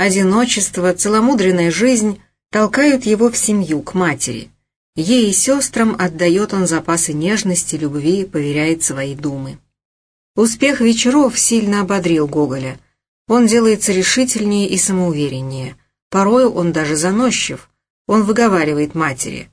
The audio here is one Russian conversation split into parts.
Одиночество, целомудренная жизнь толкают его в семью, к матери. Ей и сестрам отдает он запасы нежности, любви, поверяет свои думы. Успех вечеров сильно ободрил Гоголя. Он делается решительнее и самоувереннее. Порою он даже заносчив. Он выговаривает матери.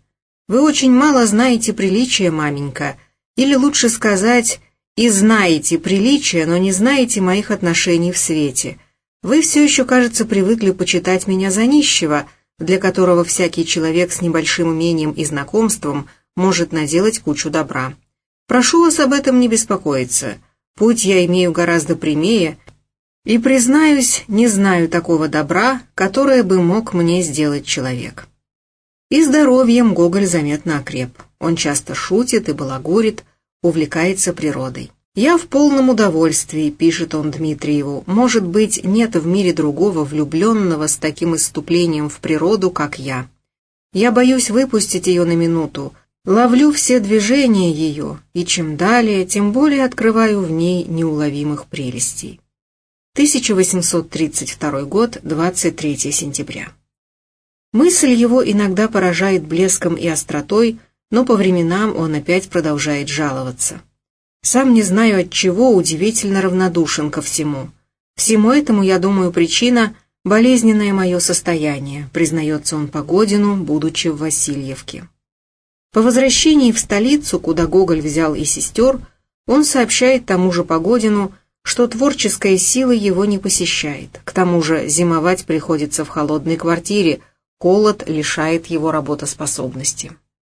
«Вы очень мало знаете приличия, маменька», или лучше сказать, «и знаете приличия, но не знаете моих отношений в свете». Вы все еще, кажется, привыкли почитать меня за нищего, для которого всякий человек с небольшим умением и знакомством может наделать кучу добра. Прошу вас об этом не беспокоиться. Путь я имею гораздо прямее, и, признаюсь, не знаю такого добра, которое бы мог мне сделать человек. И здоровьем Гоголь заметно окреп. Он часто шутит и балагурит, увлекается природой. «Я в полном удовольствии», — пишет он Дмитриеву. «Может быть, нет в мире другого влюбленного с таким иступлением в природу, как я. Я боюсь выпустить ее на минуту, ловлю все движения ее, и чем далее, тем более открываю в ней неуловимых прелестей». 1832 год, 23 сентября. Мысль его иногда поражает блеском и остротой, но по временам он опять продолжает жаловаться. Сам не знаю от чего удивительно равнодушен ко всему. Всему этому, я думаю, причина – болезненное мое состояние, признается он Погодину, будучи в Васильевке. По возвращении в столицу, куда Гоголь взял и сестер, он сообщает тому же Погодину, что творческая сила его не посещает. К тому же зимовать приходится в холодной квартире, холод лишает его работоспособности.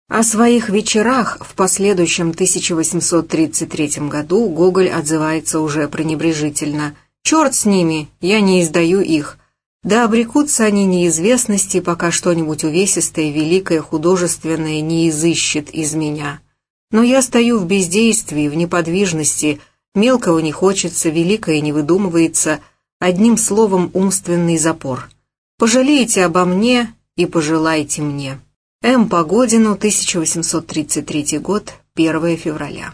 О своих вечерах в последующем 1833 году Гоголь отзывается уже пренебрежительно. «Черт с ними, я не издаю их. Да обрекутся они неизвестности, пока что-нибудь увесистое, великое, художественное не изыщет из меня. Но я стою в бездействии, в неподвижности, мелкого не хочется, великое не выдумывается, одним словом умственный запор. Пожалейте обо мне и пожелайте мне». М. Погодину, 1833 год, 1 февраля.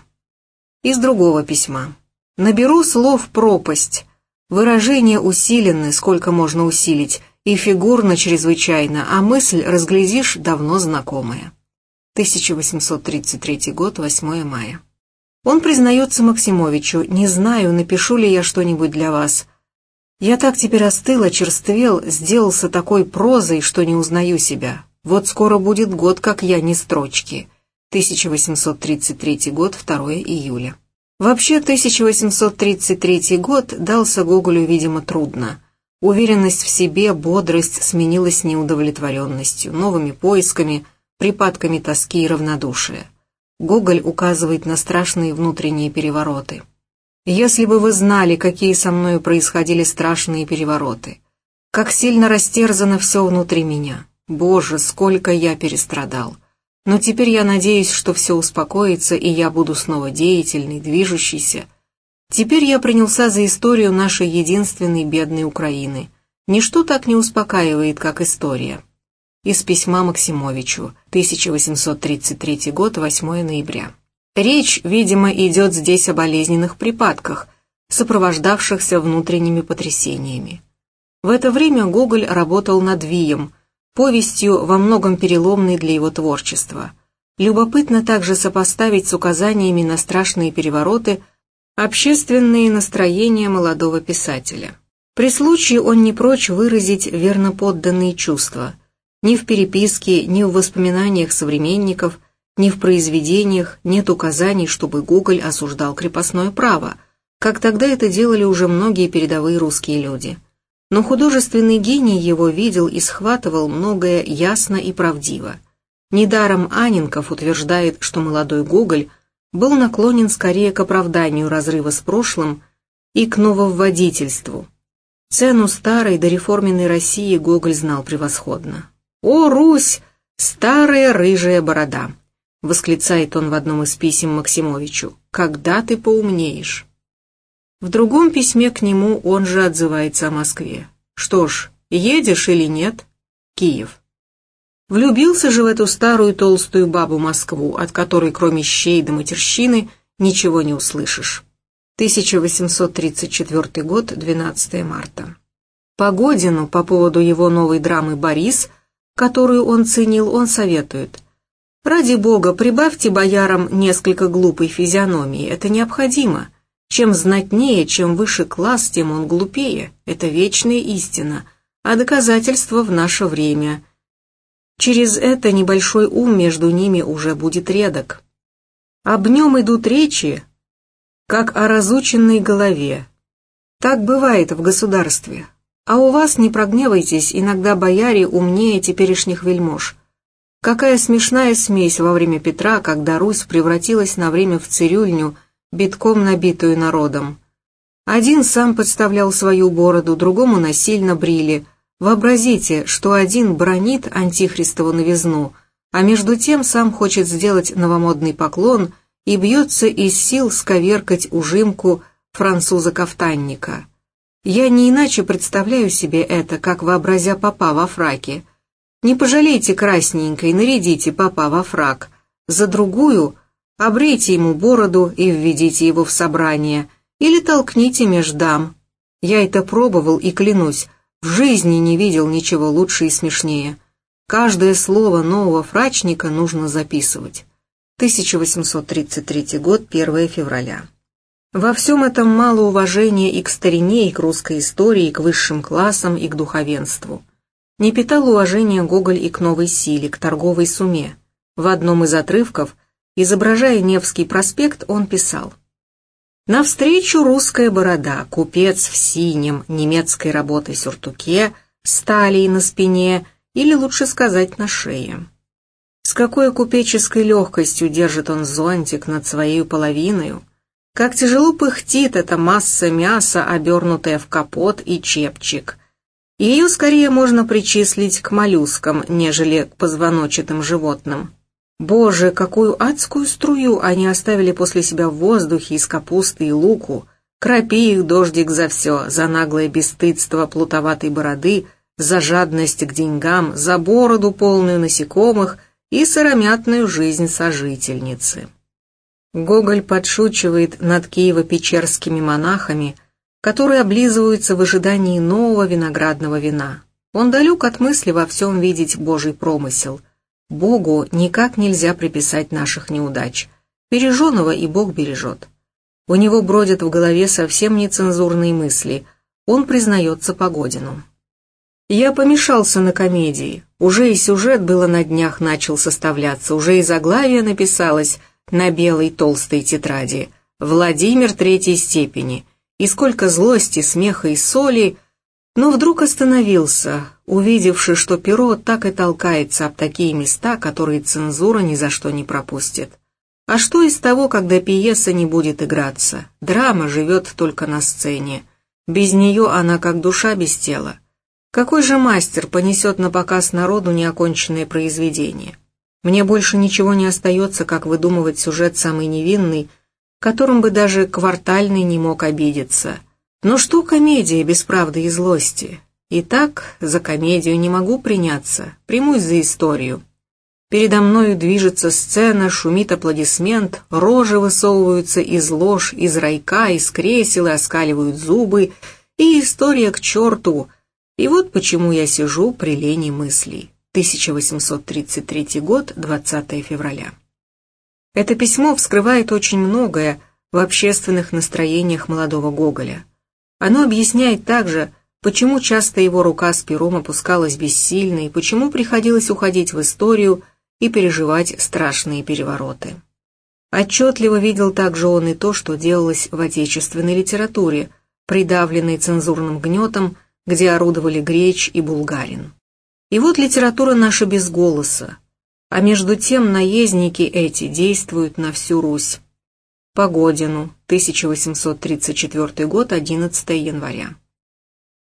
Из другого письма. Наберу слов пропасть. Выражения усилены, сколько можно усилить, и фигурно чрезвычайно, а мысль, разглядишь, давно знакомая. 1833 год, 8 мая. Он признается Максимовичу, «Не знаю, напишу ли я что-нибудь для вас. Я так теперь остыл, очерствел, сделался такой прозой, что не узнаю себя. Вот скоро будет год, как я не строчки. 1833 год, 2 июля. Вообще, 1833 год дался Гоголю, видимо, трудно. Уверенность в себе, бодрость сменилась неудовлетворенностью, новыми поисками, припадками тоски и равнодушия. Гоголь указывает на страшные внутренние перевороты. «Если бы вы знали, какие со мной происходили страшные перевороты, как сильно растерзано все внутри меня, Боже, сколько я перестрадал. Но теперь я надеюсь, что все успокоится, и я буду снова деятельный, движущийся. Теперь я принялся за историю нашей единственной бедной Украины. Ничто так не успокаивает, как история. Из письма Максимовичу, 1833 год, 8 ноября. Речь, видимо, идет здесь о болезненных припадках, сопровождавшихся внутренними потрясениями. В это время Гоголь работал над Вием, повестью во многом переломной для его творчества. Любопытно также сопоставить с указаниями на страшные перевороты общественные настроения молодого писателя. При случае он не прочь выразить верноподданные чувства. Ни в переписке, ни в воспоминаниях современников, ни в произведениях нет указаний, чтобы Гоголь осуждал крепостное право, как тогда это делали уже многие передовые русские люди но художественный гений его видел и схватывал многое ясно и правдиво. Недаром Анинков утверждает, что молодой Гоголь был наклонен скорее к оправданию разрыва с прошлым и к нововводительству. Цену старой дореформенной России Гоголь знал превосходно. «О, Русь! Старая рыжая борода!» — восклицает он в одном из писем Максимовичу. «Когда ты поумнеешь?» В другом письме к нему он же отзывается о Москве. Что ж, едешь или нет? Киев. Влюбился же в эту старую толстую бабу Москву, от которой кроме щей до матерщины ничего не услышишь. 1834 год, 12 марта. Погодину по поводу его новой драмы «Борис», которую он ценил, он советует. «Ради бога, прибавьте боярам несколько глупой физиономии, это необходимо. Чем знатнее, чем выше класс, тем он глупее, это вечная истина, а доказательство в наше время. Через это небольшой ум между ними уже будет редок. Об нем идут речи, как о разученной голове. Так бывает в государстве. А у вас, не прогневайтесь, иногда бояре умнее теперешних вельмож. Какая смешная смесь во время Петра, когда Русь превратилась на время в цирюльню, битком набитую народом. Один сам подставлял свою бороду, другому насильно брили. Вообразите, что один бронит антихристову новизну, а между тем сам хочет сделать новомодный поклон и бьется из сил сковеркать ужимку француза-кафтанника. Я не иначе представляю себе это, как вообразя папа во фраке. Не пожалейте красненькой, нарядите папа во фрак. За другую обрейте ему бороду и введите его в собрание, или толкните меж дам. Я это пробовал и клянусь, в жизни не видел ничего лучше и смешнее. Каждое слово нового фрачника нужно записывать. 1833 год, 1 февраля. Во всем этом мало уважения и к старине, и к русской истории, и к высшим классам, и к духовенству. Не питал уважения Гоголь и к новой силе, к торговой суме. В одном из отрывков, изображая Невский проспект, он писал «Навстречу русская борода, купец в синем, немецкой работы сюртуке, сталей на спине, или лучше сказать на шее». С какой купеческой легкостью держит он зонтик над своей половиной, как тяжело пыхтит эта масса мяса, обернутая в капот и чепчик. Ее скорее можно причислить к моллюскам, нежели к позвоночатым животным. Боже, какую адскую струю они оставили после себя в воздухе из капусты и луку. Крапи их дождик за все, за наглое бесстыдство плутоватой бороды, за жадность к деньгам, за бороду полную насекомых и сыромятную жизнь сожительницы. Гоголь подшучивает над киево-печерскими монахами, которые облизываются в ожидании нового виноградного вина. Он далек от мысли во всем видеть Божий промысел. Богу никак нельзя приписать наших неудач. Береженого и Бог бережет. У него бродят в голове совсем нецензурные мысли. Он признается Погодину. Я помешался на комедии. Уже и сюжет было на днях начал составляться, уже и заглавие написалось — на белой толстой тетради «Владимир третьей степени», и сколько злости, смеха и соли, но вдруг остановился, увидевши, что перо так и толкается об такие места, которые цензура ни за что не пропустит. А что из того, когда пьеса не будет играться? Драма живет только на сцене. Без нее она как душа без тела. Какой же мастер понесет на показ народу неоконченное произведение? Мне больше ничего не остается, как выдумывать сюжет самый невинный, которым бы даже квартальный не мог обидеться. Но что комедия без правды и злости? Итак, за комедию не могу приняться, примусь за историю. Передо мною движется сцена, шумит аплодисмент, рожи высовываются из лож, из райка, из кресел и оскаливают зубы, и история к черту. И вот почему я сижу при лени мыслей. 1833 год, 20 февраля. Это письмо вскрывает очень многое в общественных настроениях молодого Гоголя. Оно объясняет также, почему часто его рука с пером опускалась бессильно и почему приходилось уходить в историю и переживать страшные перевороты. Отчетливо видел также он и то, что делалось в отечественной литературе, придавленной цензурным гнетом, где орудовали Греч и Булгарин. И вот литература наша без голоса, а между тем наездники эти действуют на всю Русь. Погодину, 1834 год, 11 января.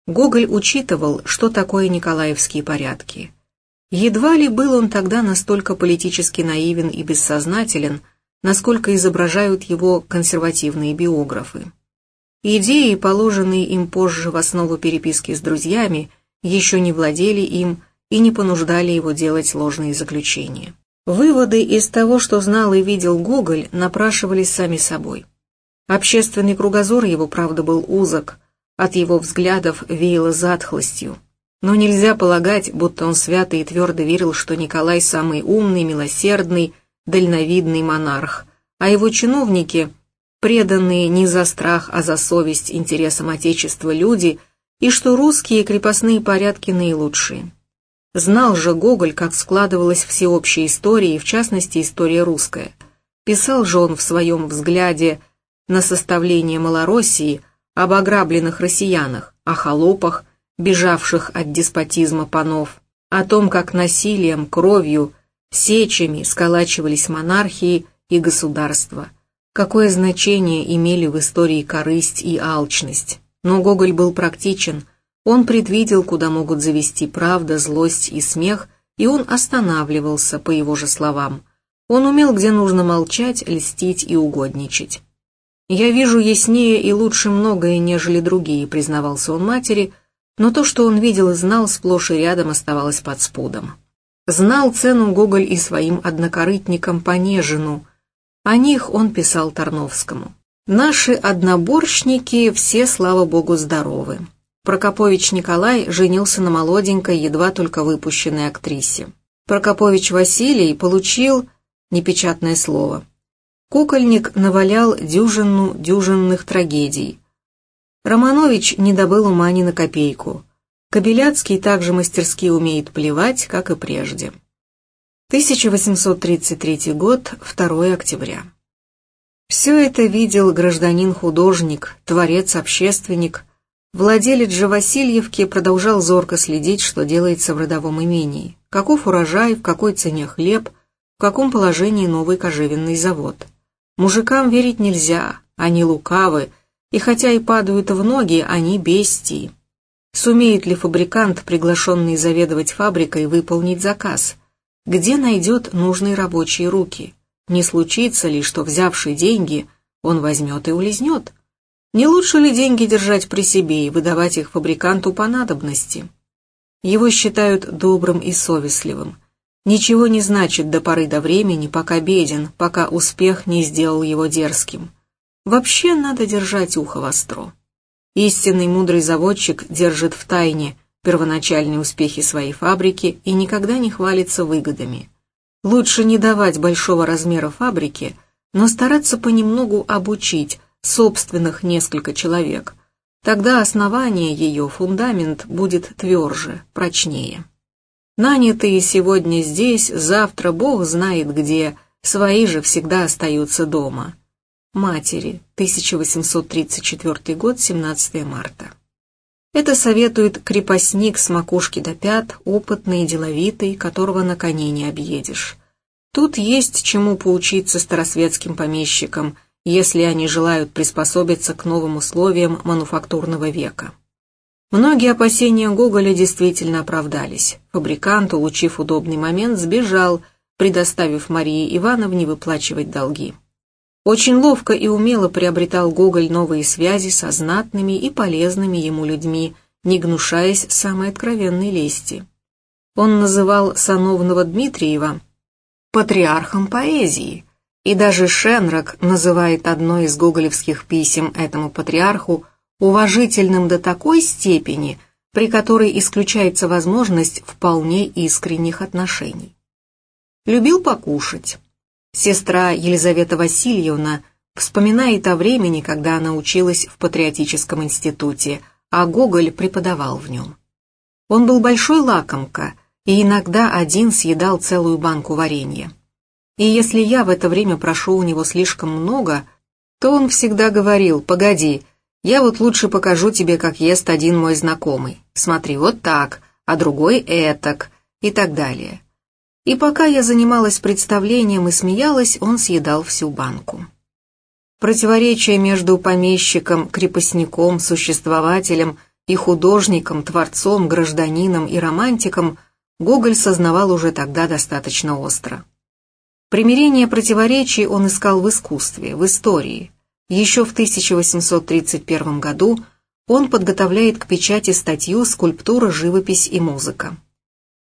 Гоголь учитывал, что такое Николаевские порядки. Едва ли был он тогда настолько политически наивен и бессознателен, насколько изображают его консервативные биографы. Идеи, положенные им позже в основу переписки с друзьями, еще не владели им, и не понуждали его делать ложные заключения. Выводы из того, что знал и видел Гоголь, напрашивались сами собой. Общественный кругозор его, правда, был узок, от его взглядов веяло затхлостью. Но нельзя полагать, будто он свято и твердо верил, что Николай самый умный, милосердный, дальновидный монарх, а его чиновники, преданные не за страх, а за совесть интересам Отечества люди, и что русские крепостные порядки наилучшие. Знал же Гоголь, как складывалась всеобщая история, и в частности история русская. Писал же он в своем взгляде на составление Малороссии об ограбленных россиянах, о холопах, бежавших от деспотизма панов, о том, как насилием, кровью, сечами сколачивались монархии и государства, какое значение имели в истории корысть и алчность. Но Гоголь был практичен, он предвидел, куда могут завести правда, злость и смех, и он останавливался, по его же словам. Он умел, где нужно молчать, льстить и угодничать. «Я вижу яснее и лучше многое, нежели другие», — признавался он матери, но то, что он видел и знал, сплошь и рядом оставалось под спудом. Знал цену Гоголь и своим однокорытникам Понежину. О них он писал Тарновскому. «Наши одноборщники все, слава богу, здоровы». Прокопович Николай женился на молоденькой, едва только выпущенной актрисе. Прокопович Василий получил непечатное слово. Кукольник навалял дюжину дюжинных трагедий. Романович не добыл ума ни на копейку. Кобеляцкий также мастерски умеет плевать, как и прежде. 1833 год, 2 октября. Все это видел гражданин-художник, творец-общественник. Владелец же Васильевки продолжал зорко следить, что делается в родовом имении. Каков урожай, в какой цене хлеб, в каком положении новый кожевенный завод. Мужикам верить нельзя, они лукавы, и хотя и падают в ноги, они бестии. Сумеет ли фабрикант, приглашенный заведовать фабрикой, выполнить заказ? Где найдет нужные рабочие руки? Не случится ли, что, взявший деньги, он возьмет и улизнет? Не лучше ли деньги держать при себе и выдавать их фабриканту по надобности? Его считают добрым и совестливым. Ничего не значит до поры до времени, пока беден, пока успех не сделал его дерзким. Вообще надо держать ухо востро. Истинный мудрый заводчик держит в тайне первоначальные успехи своей фабрики и никогда не хвалится выгодами. Лучше не давать большого размера фабрике, но стараться понемногу обучить собственных несколько человек. Тогда основание ее, фундамент, будет тверже, прочнее. Нанятые сегодня здесь, завтра Бог знает где, свои же всегда остаются дома. Матери, 1834 год, 17 марта. Это советует крепостник с макушки до пят, опытный и деловитый, которого на коне не объедешь. Тут есть чему поучиться старосветским помещикам, если они желают приспособиться к новым условиям мануфактурного века. Многие опасения Гоголя действительно оправдались. Фабрикант, улучив удобный момент, сбежал, предоставив Марии Ивановне выплачивать долги. Очень ловко и умело приобретал Гоголь новые связи со знатными и полезными ему людьми, не гнушаясь самой откровенной лести. Он называл сановного Дмитриева патриархом поэзии, и даже Шенрак называет одно из гоголевских писем этому патриарху уважительным до такой степени, при которой исключается возможность вполне искренних отношений. Любил покушать. Сестра Елизавета Васильевна вспоминает о времени, когда она училась в патриотическом институте, а Гоголь преподавал в нем. Он был большой лакомка и иногда один съедал целую банку варенья. И если я в это время прошу у него слишком много, то он всегда говорил «погоди, я вот лучше покажу тебе, как ест один мой знакомый. Смотри, вот так, а другой этак» и так далее. И пока я занималась представлением и смеялась, он съедал всю банку. Противоречие между помещиком, крепостником, существователем и художником, творцом, гражданином и романтиком Гоголь сознавал уже тогда достаточно остро. Примирение противоречий он искал в искусстве, в истории. Еще в 1831 году он подготовляет к печати статью «Скульптура, живопись и музыка».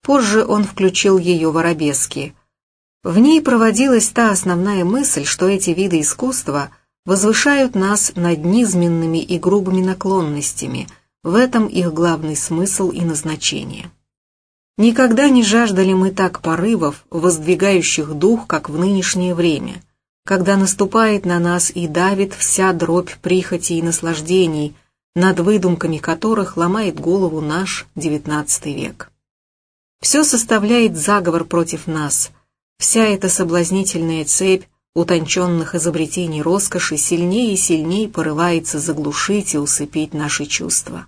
Позже он включил ее в арабески. В ней проводилась та основная мысль, что эти виды искусства возвышают нас над низменными и грубыми наклонностями, в этом их главный смысл и назначение. Никогда не жаждали мы так порывов, воздвигающих дух, как в нынешнее время, когда наступает на нас и давит вся дробь прихоти и наслаждений, над выдумками которых ломает голову наш XIX век. Все составляет заговор против нас, вся эта соблазнительная цепь утонченных изобретений роскоши сильнее и сильнее порывается заглушить и усыпить наши чувства.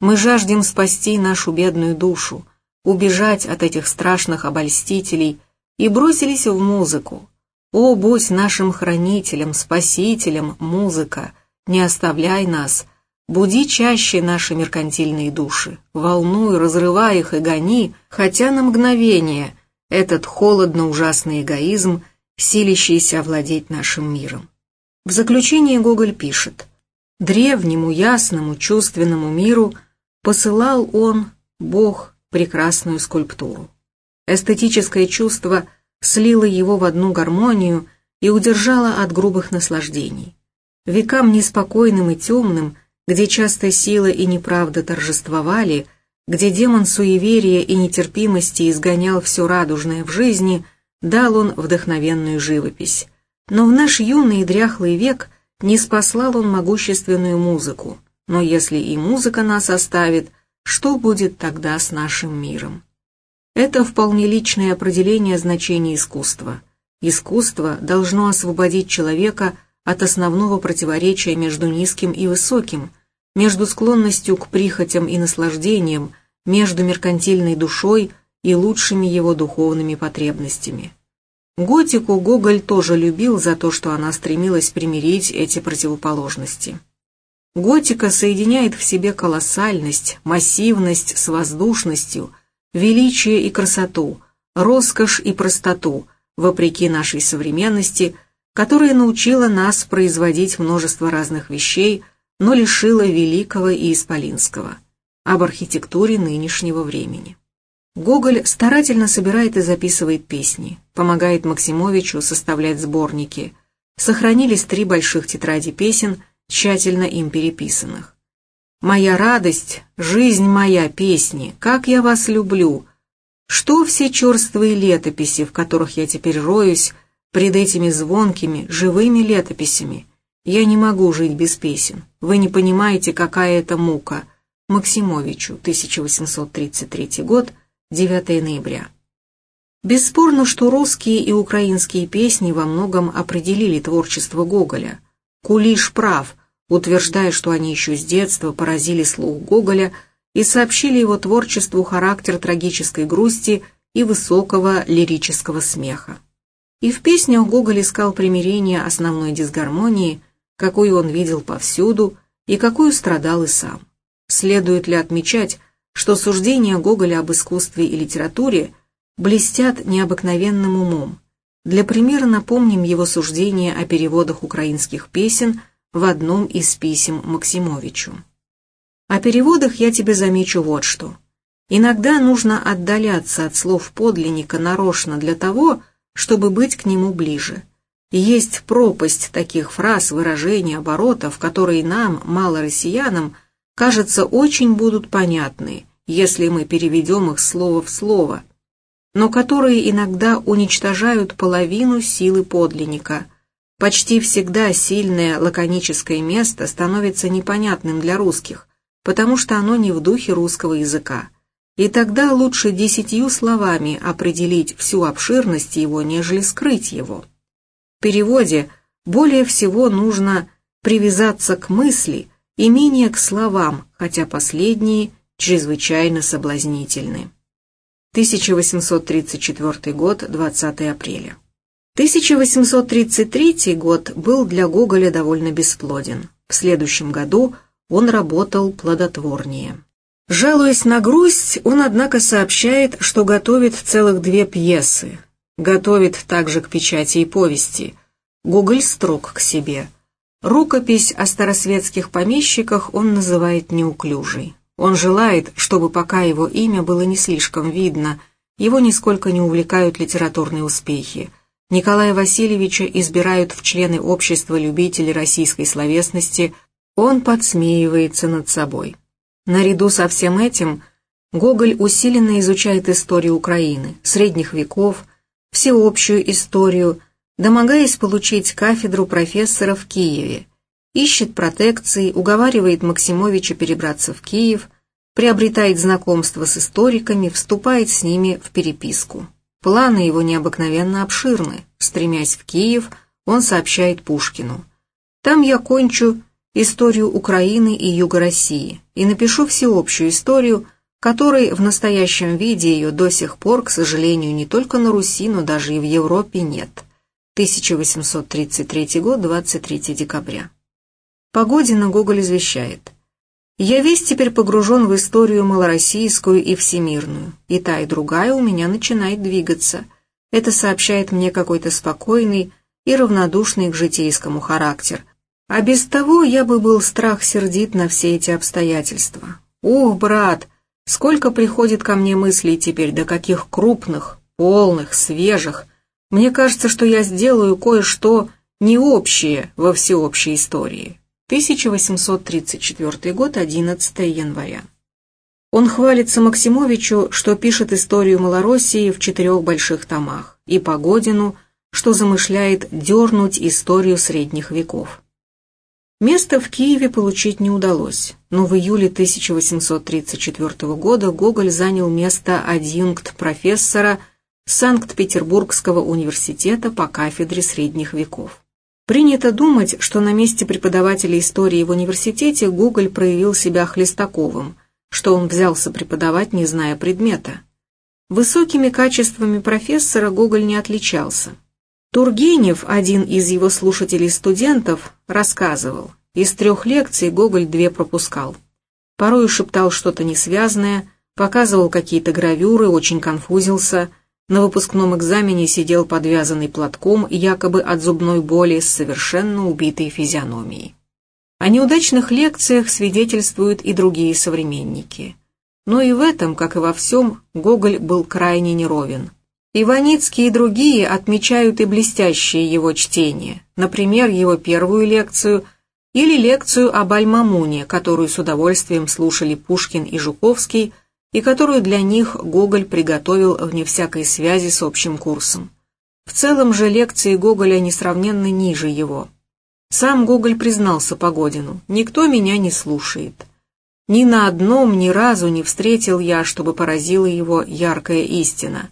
Мы жаждем спасти нашу бедную душу, убежать от этих страшных обольстителей и бросились в музыку. О, будь нашим хранителем, спасителем, музыка, не оставляй нас, буди чаще наши меркантильные души, волнуй, разрывай их и гони, хотя на мгновение этот холодно-ужасный эгоизм, силящийся овладеть нашим миром. В заключение Гоголь пишет, «Древнему, ясному, чувственному миру посылал он, Бог, прекрасную скульптуру. Эстетическое чувство слило его в одну гармонию и удержало от грубых наслаждений. Векам неспокойным и темным, где часто сила и неправда торжествовали, где демон суеверия и нетерпимости изгонял все радужное в жизни, дал он вдохновенную живопись. Но в наш юный и дряхлый век не спаслал он могущественную музыку. Но если и музыка нас оставит – что будет тогда с нашим миром? Это вполне личное определение значения искусства. Искусство должно освободить человека от основного противоречия между низким и высоким, между склонностью к прихотям и наслаждениям, между меркантильной душой и лучшими его духовными потребностями. Готику Гоголь тоже любил за то, что она стремилась примирить эти противоположности. Готика соединяет в себе колоссальность, массивность с воздушностью, величие и красоту, роскошь и простоту, вопреки нашей современности, которая научила нас производить множество разных вещей, но лишила великого и исполинского, об архитектуре нынешнего времени. Гоголь старательно собирает и записывает песни, помогает Максимовичу составлять сборники. Сохранились три больших тетради песен – тщательно им переписанных. «Моя радость, жизнь моя, песни, как я вас люблю!» Что все черствые летописи, в которых я теперь роюсь, пред этими звонкими, живыми летописями? Я не могу жить без песен. Вы не понимаете, какая это мука. Максимовичу, 1833 год, 9 ноября. Бесспорно, что русские и украинские песни во многом определили творчество Гоголя. Кулиш прав, утверждая, что они еще с детства поразили слух Гоголя и сообщили его творчеству характер трагической грусти и высокого лирического смеха. И в песнях Гоголь искал примирение основной дисгармонии, какую он видел повсюду и какую страдал и сам. Следует ли отмечать, что суждения Гоголя об искусстве и литературе блестят необыкновенным умом. Для примера напомним его суждение о переводах украинских песен в одном из писем Максимовичу. О переводах я тебе замечу вот что. Иногда нужно отдаляться от слов подлинника нарочно для того, чтобы быть к нему ближе. есть пропасть таких фраз, выражений, оборотов, которые нам, мало россиянам, кажется, очень будут понятны, если мы переведем их слово в слово, но которые иногда уничтожают половину силы подлинника – Почти всегда сильное лаконическое место становится непонятным для русских, потому что оно не в духе русского языка. И тогда лучше десятью словами определить всю обширность его, нежели скрыть его. В переводе более всего нужно привязаться к мысли и менее к словам, хотя последние чрезвычайно соблазнительны. 1834 год, 20 апреля. 1833 год был для Гоголя довольно бесплоден. В следующем году он работал плодотворнее. Жалуясь на грусть, он, однако, сообщает, что готовит целых две пьесы. Готовит также к печати и повести. Гоголь строг к себе. Рукопись о старосветских помещиках он называет неуклюжей. Он желает, чтобы пока его имя было не слишком видно, его нисколько не увлекают литературные успехи – Николая Васильевича избирают в члены общества любителей российской словесности, он подсмеивается над собой. Наряду со всем этим Гоголь усиленно изучает историю Украины, средних веков, всеобщую историю, домогаясь получить кафедру профессора в Киеве, ищет протекции, уговаривает Максимовича перебраться в Киев, приобретает знакомство с историками, вступает с ними в переписку. Планы его необыкновенно обширны. Стремясь в Киев, он сообщает Пушкину. «Там я кончу историю Украины и Юга России и напишу всеобщую историю, которой в настоящем виде ее до сих пор, к сожалению, не только на Руси, но даже и в Европе нет». 1833 год, 23 декабря. Погодина Гоголь извещает. «Я весь теперь погружен в историю малороссийскую и всемирную, и та, и другая у меня начинает двигаться. Это сообщает мне какой-то спокойный и равнодушный к житейскому характер. А без того я бы был страх сердит на все эти обстоятельства. Ух, брат, сколько приходит ко мне мыслей теперь, до каких крупных, полных, свежих. Мне кажется, что я сделаю кое-что не общее во всеобщей истории». 1834 год, 11 января. Он хвалится Максимовичу, что пишет историю Малороссии в четырех больших томах, и Погодину, что замышляет дернуть историю средних веков. Место в Киеве получить не удалось, но в июле 1834 года Гоголь занял место адъюнкт профессора Санкт-Петербургского университета по кафедре средних веков. Принято думать, что на месте преподавателя истории в университете Гоголь проявил себя Хлестаковым, что он взялся преподавать, не зная предмета. Высокими качествами профессора Гоголь не отличался. Тургенев, один из его слушателей-студентов, рассказывал, из трех лекций Гоголь две пропускал. Порой шептал что-то несвязное, показывал какие-то гравюры, очень конфузился – на выпускном экзамене сидел подвязанный платком, якобы от зубной боли, с совершенно убитой физиономией. О неудачных лекциях свидетельствуют и другие современники. Но и в этом, как и во всем, Гоголь был крайне неровен. Иваницкий и другие отмечают и блестящие его чтения, например, его первую лекцию или лекцию об Аль-Мамуне, которую с удовольствием слушали Пушкин и Жуковский, и которую для них Гоголь приготовил вне всякой связи с общим курсом. В целом же лекции Гоголя несравненно ниже его. Сам Гоголь признался Погодину, «Никто меня не слушает. Ни на одном ни разу не встретил я, чтобы поразила его яркая истина.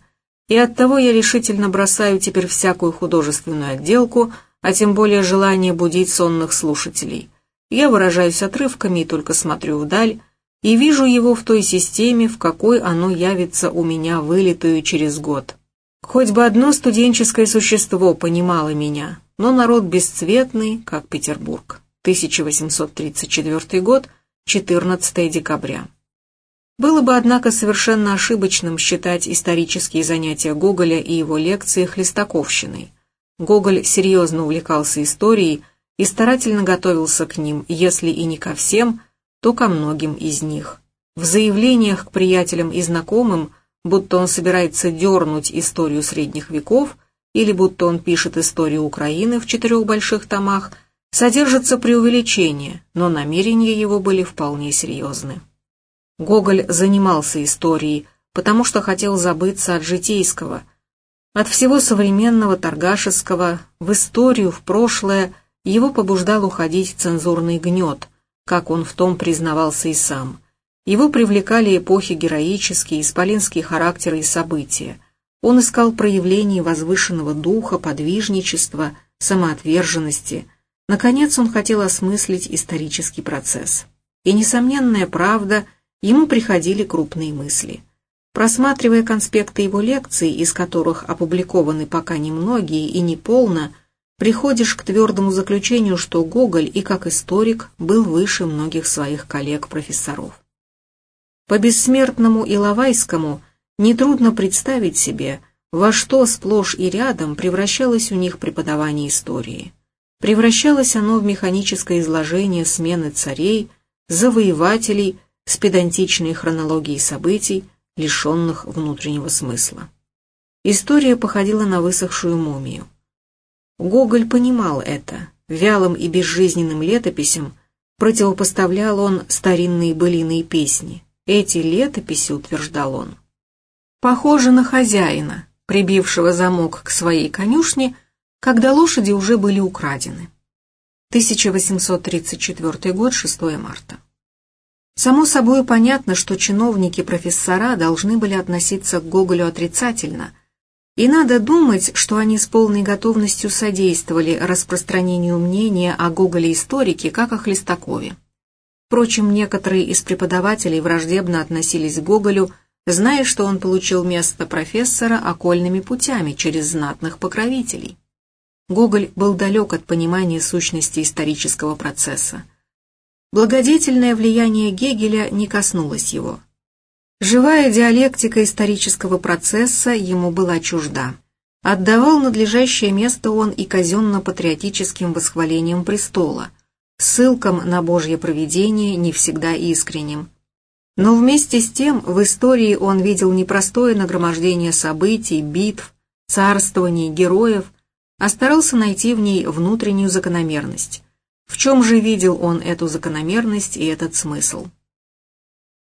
И оттого я решительно бросаю теперь всякую художественную отделку, а тем более желание будить сонных слушателей. Я выражаюсь отрывками и только смотрю вдаль, и вижу его в той системе, в какой оно явится у меня вылитую через год. Хоть бы одно студенческое существо понимало меня, но народ бесцветный, как Петербург. 1834 год, 14 декабря. Было бы, однако, совершенно ошибочным считать исторические занятия Гоголя и его лекции хлестаковщиной. Гоголь серьезно увлекался историей и старательно готовился к ним, если и не ко всем, то ко многим из них. В заявлениях к приятелям и знакомым, будто он собирается дернуть историю средних веков или будто он пишет историю Украины в четырех больших томах, содержится преувеличение, но намерения его были вполне серьезны. Гоголь занимался историей, потому что хотел забыться от житейского, от всего современного торгашеского, в историю, в прошлое, его побуждал уходить цензурный гнет – как он в том признавался и сам. Его привлекали эпохи героические, исполинские характеры и события. Он искал проявлений возвышенного духа, подвижничества, самоотверженности. Наконец он хотел осмыслить исторический процесс. И несомненная правда, ему приходили крупные мысли. Просматривая конспекты его лекций, из которых опубликованы пока немногие и неполно, приходишь к твердому заключению, что Гоголь и как историк был выше многих своих коллег-профессоров. По бессмертному Иловайскому нетрудно представить себе, во что сплошь и рядом превращалось у них преподавание истории. Превращалось оно в механическое изложение смены царей, завоевателей с педантичной хронологией событий, лишенных внутреннего смысла. История походила на высохшую мумию. Гоголь понимал это. Вялым и безжизненным летописям противопоставлял он старинные былиные песни. Эти летописи, утверждал он, похожи на хозяина, прибившего замок к своей конюшне, когда лошади уже были украдены. 1834 год, 6 марта. Само собой понятно, что чиновники-профессора должны были относиться к Гоголю отрицательно, и надо думать, что они с полной готовностью содействовали распространению мнения о Гоголе-историке, как о Хлестакове. Впрочем, некоторые из преподавателей враждебно относились к Гоголю, зная, что он получил место профессора окольными путями через знатных покровителей. Гоголь был далек от понимания сущности исторического процесса. Благодетельное влияние Гегеля не коснулось его. Живая диалектика исторического процесса ему была чужда. Отдавал надлежащее место он и казенно-патриотическим восхвалением престола, ссылкам на Божье провидение не всегда искренним. Но вместе с тем в истории он видел непростое нагромождение событий, битв, царствований, героев, а старался найти в ней внутреннюю закономерность. В чем же видел он эту закономерность и этот смысл?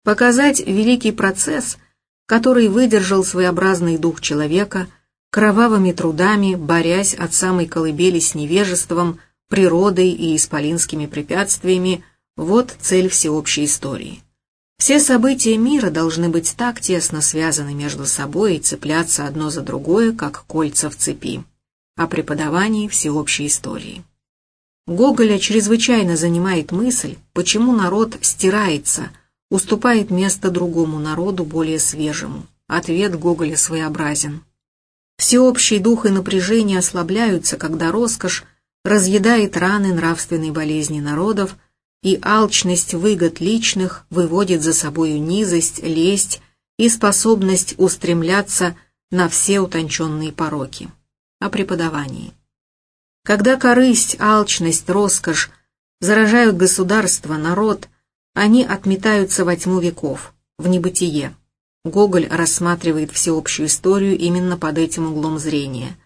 Показать великий процесс, который выдержал своеобразный дух человека, кровавыми трудами, борясь от самой колыбели с невежеством, природой и исполинскими препятствиями, вот цель всеобщей истории. Все события мира должны быть так тесно связаны между собой и цепляться одно за другое, как кольца в цепи. О преподавании всеобщей истории. Гоголя чрезвычайно занимает мысль, почему народ стирается – уступает место другому народу, более свежему. Ответ Гоголя своеобразен. Всеобщий дух и напряжение ослабляются, когда роскошь разъедает раны нравственной болезни народов, и алчность выгод личных выводит за собою низость, лесть и способность устремляться на все утонченные пороки. О преподавании. Когда корысть, алчность, роскошь заражают государство, народ – они отметаются во тьму веков, в небытие. Гоголь рассматривает всеобщую историю именно под этим углом зрения.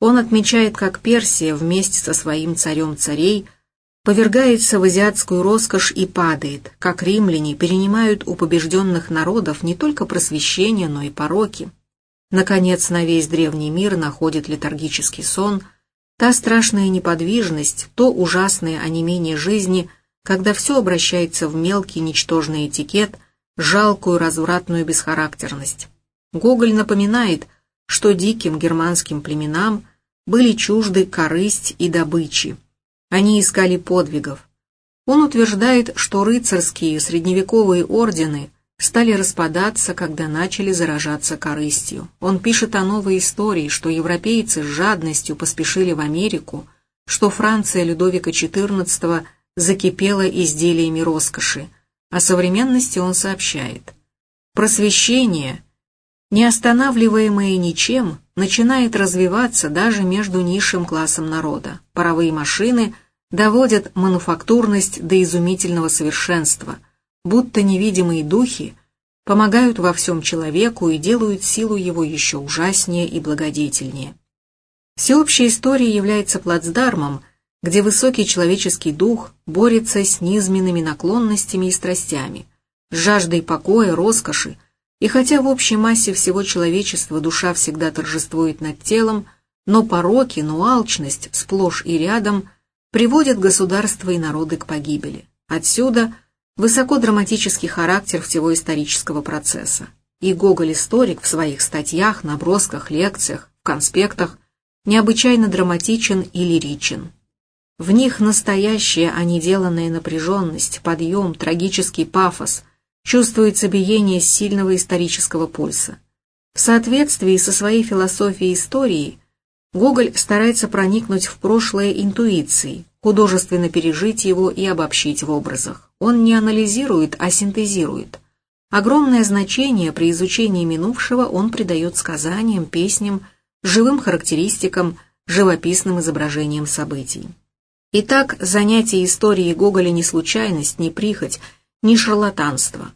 Он отмечает, как Персия вместе со своим царем царей повергается в азиатскую роскошь и падает, как римляне перенимают у побежденных народов не только просвещение, но и пороки. Наконец, на весь древний мир находит летаргический сон, та страшная неподвижность, то ужасное онемение жизни – когда все обращается в мелкий ничтожный этикет, жалкую развратную бесхарактерность. Гоголь напоминает, что диким германским племенам были чужды корысть и добычи. Они искали подвигов. Он утверждает, что рыцарские средневековые ордены стали распадаться, когда начали заражаться корыстью. Он пишет о новой истории, что европейцы с жадностью поспешили в Америку, что Франция Людовика XIV – закипела изделиями роскоши. О современности он сообщает. Просвещение, не останавливаемое ничем, начинает развиваться даже между низшим классом народа. Паровые машины доводят мануфактурность до изумительного совершенства, будто невидимые духи помогают во всем человеку и делают силу его еще ужаснее и благодетельнее. Всеобщая история является плацдармом, где высокий человеческий дух борется с низменными наклонностями и страстями, с жаждой покоя, роскоши, и хотя в общей массе всего человечества душа всегда торжествует над телом, но пороки, но алчность сплошь и рядом приводят государства и народы к погибели. Отсюда высокодраматический характер всего исторического процесса. И Гоголь-историк в своих статьях, набросках, лекциях, конспектах необычайно драматичен и лиричен. В них настоящая, а не деланная напряженность, подъем, трагический пафос, чувствуется биение сильного исторического пульса. В соответствии со своей философией истории, Гоголь старается проникнуть в прошлое интуицией, художественно пережить его и обобщить в образах. Он не анализирует, а синтезирует. Огромное значение при изучении минувшего он придает сказаниям, песням, живым характеристикам, живописным изображениям событий. Итак, занятие историей Гоголя не случайность, не прихоть, не шарлатанство.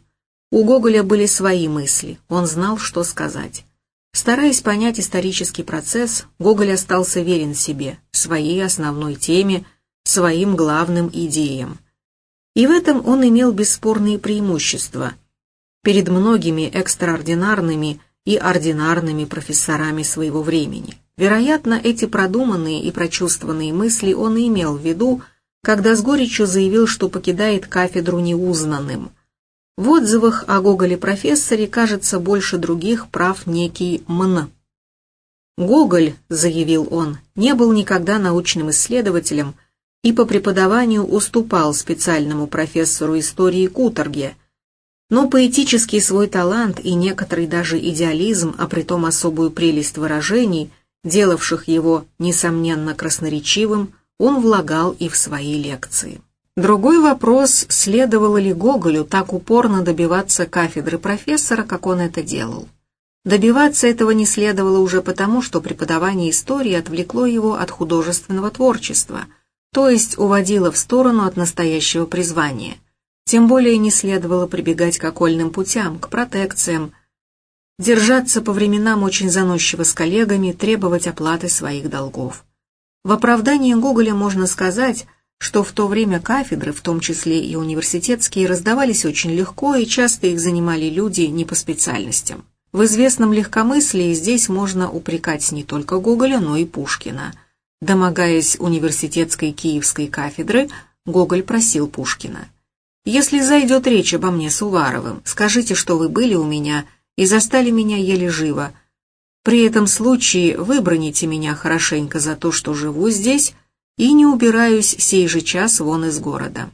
У Гоголя были свои мысли, он знал, что сказать. Стараясь понять исторический процесс, Гоголь остался верен себе, своей основной теме, своим главным идеям. И в этом он имел бесспорные преимущества перед многими экстраординарными и ординарными профессорами своего времени. Вероятно, эти продуманные и прочувствованные мысли он и имел в виду, когда с горечью заявил, что покидает кафедру неузнанным. В отзывах о Гоголе-профессоре, кажется, больше других прав некий МН. Гоголь, заявил он, не был никогда научным исследователем и по преподаванию уступал специальному профессору истории Куторге, но поэтический свой талант и некоторый даже идеализм, а притом особую прелесть выражений, делавших его, несомненно, красноречивым, он влагал и в свои лекции. Другой вопрос, следовало ли Гоголю так упорно добиваться кафедры профессора, как он это делал. Добиваться этого не следовало уже потому, что преподавание истории отвлекло его от художественного творчества, то есть уводило в сторону от настоящего призвания. Тем более не следовало прибегать к окольным путям, к протекциям, держаться по временам очень заносчиво с коллегами, требовать оплаты своих долгов. В оправдании Гоголя можно сказать, что в то время кафедры, в том числе и университетские, раздавались очень легко и часто их занимали люди не по специальностям. В известном легкомыслии здесь можно упрекать не только Гоголя, но и Пушкина. Домогаясь университетской киевской кафедры, Гоголь просил Пушкина. «Если зайдет речь обо мне с Уваровым, скажите, что вы были у меня и застали меня еле живо. При этом случае выброните меня хорошенько за то, что живу здесь, и не убираюсь сей же час вон из города.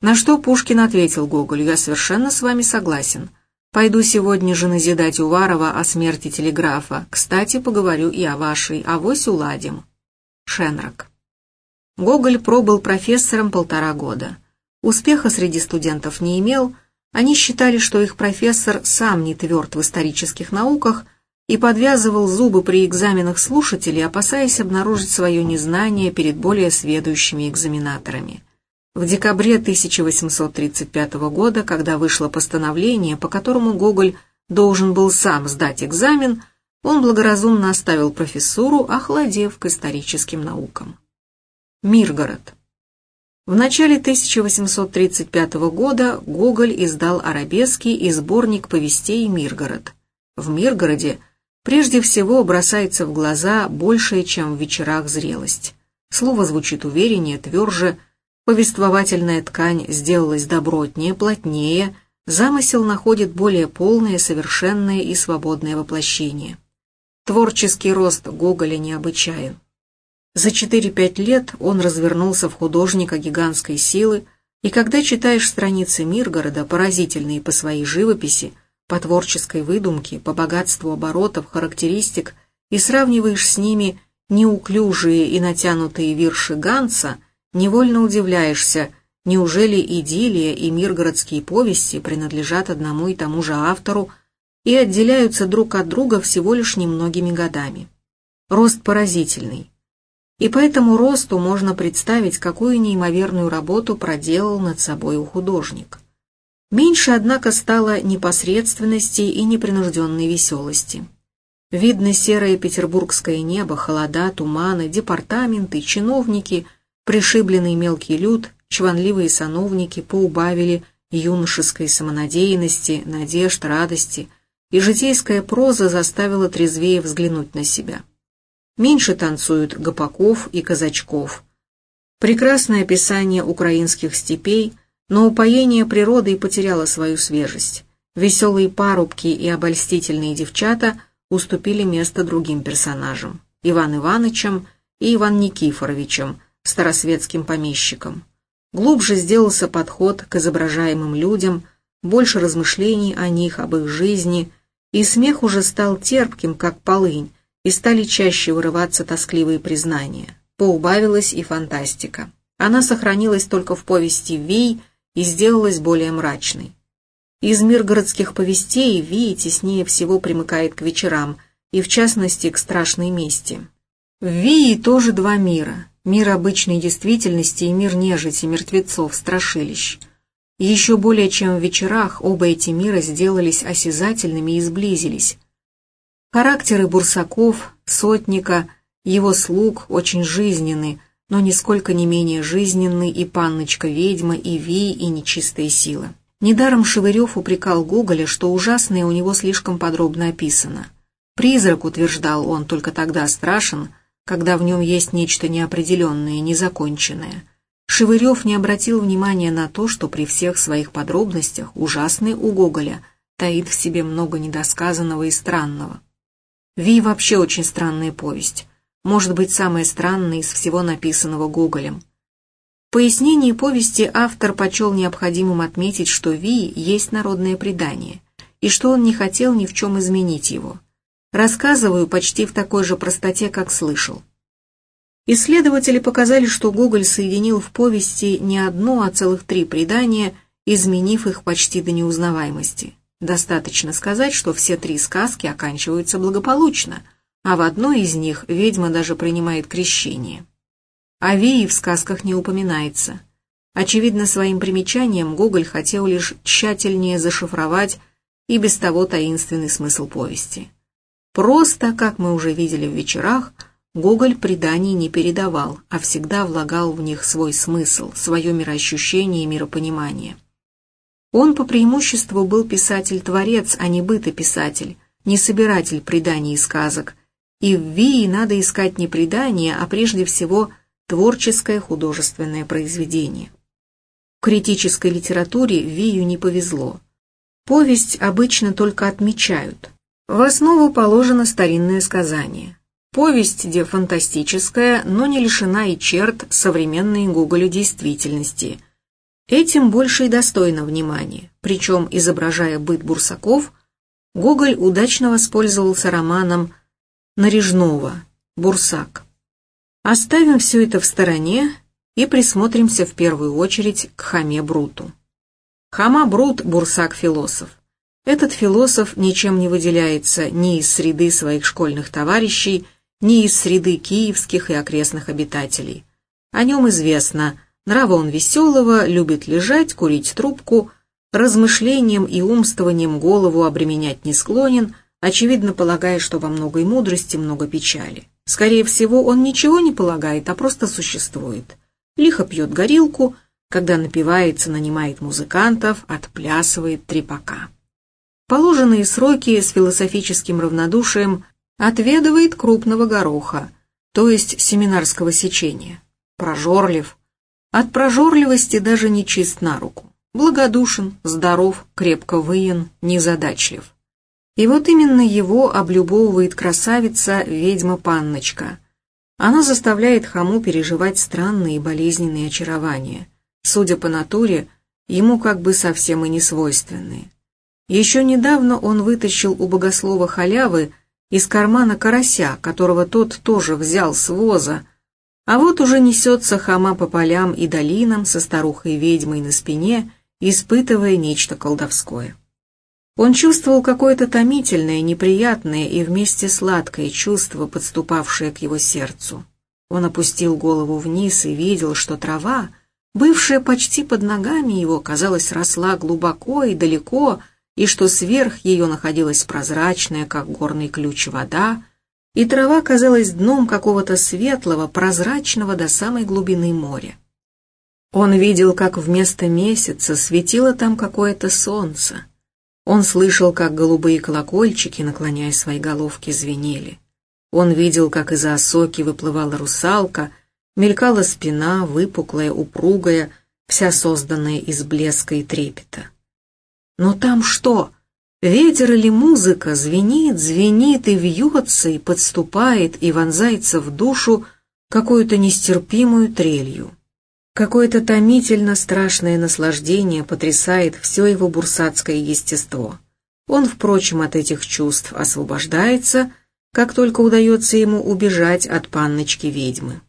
На что Пушкин ответил Гоголю, я совершенно с вами согласен. Пойду сегодня же назидать Уварова о смерти телеграфа. Кстати, поговорю и о вашей, авось уладим. Шенрак. Гоголь пробыл профессором полтора года. Успеха среди студентов не имел, они считали, что их профессор сам не тверд в исторических науках – и подвязывал зубы при экзаменах слушателей, опасаясь обнаружить свое незнание перед более сведущими экзаменаторами. В декабре 1835 года, когда вышло постановление, по которому Гоголь должен был сам сдать экзамен, он благоразумно оставил профессуру, охладев к историческим наукам. Миргород. В начале 1835 года Гоголь издал арабеский и сборник повестей «Миргород». В Миргороде – Прежде всего бросается в глаза большее, чем в вечерах зрелость. Слово звучит увереннее, тверже, повествовательная ткань сделалась добротнее, плотнее, замысел находит более полное, совершенное и свободное воплощение. Творческий рост Гоголя необычайен. За 4-5 лет он развернулся в художника гигантской силы, и когда читаешь страницы Миргорода, поразительные по своей живописи, по творческой выдумке, по богатству оборотов, характеристик, и сравниваешь с ними неуклюжие и натянутые вирши Ганса, невольно удивляешься, неужели идиллия и миргородские повести принадлежат одному и тому же автору и отделяются друг от друга всего лишь немногими годами. Рост поразительный. И по этому росту можно представить, какую неимоверную работу проделал над собой художник. Меньше, однако, стало непосредственности и непринужденной веселости. Видно серое петербургское небо, холода, туманы, департаменты, чиновники, пришибленный мелкий люд, чванливые сановники поубавили юношеской самонадеянности, надежд, радости, и житейская проза заставила трезвее взглянуть на себя. Меньше танцуют гопаков и казачков. Прекрасное описание украинских степей – но упоение природы потеряло свою свежесть. Веселые парубки и обольстительные девчата уступили место другим персонажам – Иван Ивановичем и Иван Никифоровичем, старосветским помещикам. Глубже сделался подход к изображаемым людям, больше размышлений о них, об их жизни, и смех уже стал терпким, как полынь, и стали чаще вырываться тоскливые признания. Поубавилась и фантастика. Она сохранилась только в повести «Вий» и сделалась более мрачной. Из миргородских повестей Ви теснее всего примыкает к вечерам, и в частности к страшной мести. В Вии тоже два мира. Мир обычной действительности и мир нежити, мертвецов, страшилищ. еще более чем в вечерах оба эти мира сделались осязательными и сблизились. Характеры бурсаков, сотника, его слуг очень жизненны, но нисколько не менее жизненны и панночка-ведьма, и Ви, и нечистая сила. Недаром Шевырев упрекал Гоголя, что ужасное у него слишком подробно описано. Призрак, утверждал он, только тогда страшен, когда в нем есть нечто неопределенное, незаконченное. Шевырев не обратил внимания на то, что при всех своих подробностях ужасный у Гоголя таит в себе много недосказанного и странного. Ви вообще очень странная повесть, может быть, самая странная из всего написанного Гоголем. В пояснении повести автор почел необходимым отметить, что Ви есть народное предание, и что он не хотел ни в чем изменить его. Рассказываю почти в такой же простоте, как слышал. Исследователи показали, что Гоголь соединил в повести не одно, а целых три предания, изменив их почти до неузнаваемости. Достаточно сказать, что все три сказки оканчиваются благополучно, а в одной из них ведьма даже принимает крещение. О Вии в сказках не упоминается. Очевидно, своим примечанием Гоголь хотел лишь тщательнее зашифровать и без того таинственный смысл повести. Просто, как мы уже видели в вечерах, Гоголь преданий не передавал, а всегда влагал в них свой смысл, свое мироощущение и миропонимание. Он по преимуществу был писатель-творец, а не бытописатель, не собиратель преданий и сказок. И в Вии надо искать не предание, а прежде всего творческое художественное произведение. В критической литературе Вию не повезло. Повесть обычно только отмечают. В основу положено старинное сказание. Повесть, где фантастическая, но не лишена и черт современной Гоголю действительности – Этим больше и достойно внимания, причем, изображая быт бурсаков, Гоголь удачно воспользовался романом Нарежного «Бурсак». Оставим все это в стороне и присмотримся в первую очередь к Хаме Бруту. Хама Брут – бурсак-философ. Этот философ ничем не выделяется ни из среды своих школьных товарищей, ни из среды киевских и окрестных обитателей. О нем известно – Нрава он веселого, любит лежать, курить трубку, размышлением и умствованием голову обременять не склонен, очевидно полагая, что во многой мудрости много печали. Скорее всего, он ничего не полагает, а просто существует. Лихо пьет горилку, когда напивается, нанимает музыкантов, отплясывает трепака. Положенные сроки с философическим равнодушием отведывает крупного гороха, то есть семинарского сечения. Прожорлив, от прожорливости даже не чист на руку. Благодушен, здоров, крепко выен, незадачлив. И вот именно его облюбовывает красавица ведьма-панночка. Она заставляет хаму переживать странные и болезненные очарования, судя по натуре, ему как бы совсем и не свойственные. Еще недавно он вытащил у богослова халявы из кармана карася, которого тот тоже взял с воза, а вот уже несется хама по полям и долинам со старухой-ведьмой на спине, испытывая нечто колдовское. Он чувствовал какое-то томительное, неприятное и вместе сладкое чувство, подступавшее к его сердцу. Он опустил голову вниз и видел, что трава, бывшая почти под ногами его, казалось, росла глубоко и далеко, и что сверх ее находилась прозрачная, как горный ключ, вода, и трава казалась дном какого-то светлого, прозрачного до самой глубины моря. Он видел, как вместо месяца светило там какое-то солнце. Он слышал, как голубые колокольчики, наклоняя свои головки, звенели. Он видел, как из-за осоки выплывала русалка, мелькала спина, выпуклая, упругая, вся созданная из блеска и трепета. Но там что? Ветер или музыка звенит, звенит и вьется, и подступает, и вонзается в душу какую-то нестерпимую трелью. Какое-то томительно страшное наслаждение потрясает все его бурсатское естество. Он, впрочем, от этих чувств освобождается, как только удается ему убежать от панночки-ведьмы.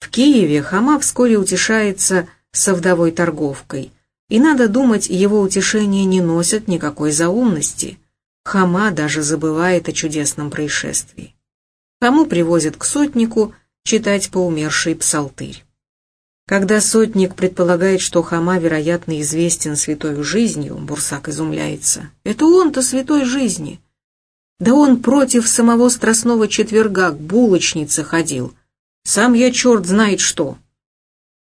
В Киеве Хама вскоре утешается со вдовой торговкой – и надо думать, его утешения не носят никакой заумности. Хама даже забывает о чудесном происшествии. Хаму привозят к сотнику читать поумерший псалтырь. Когда сотник предполагает, что Хама, вероятно, известен святой жизнью, Бурсак изумляется. Это он-то святой жизни. Да он против самого страстного четверга к булочнице ходил. Сам я черт знает что.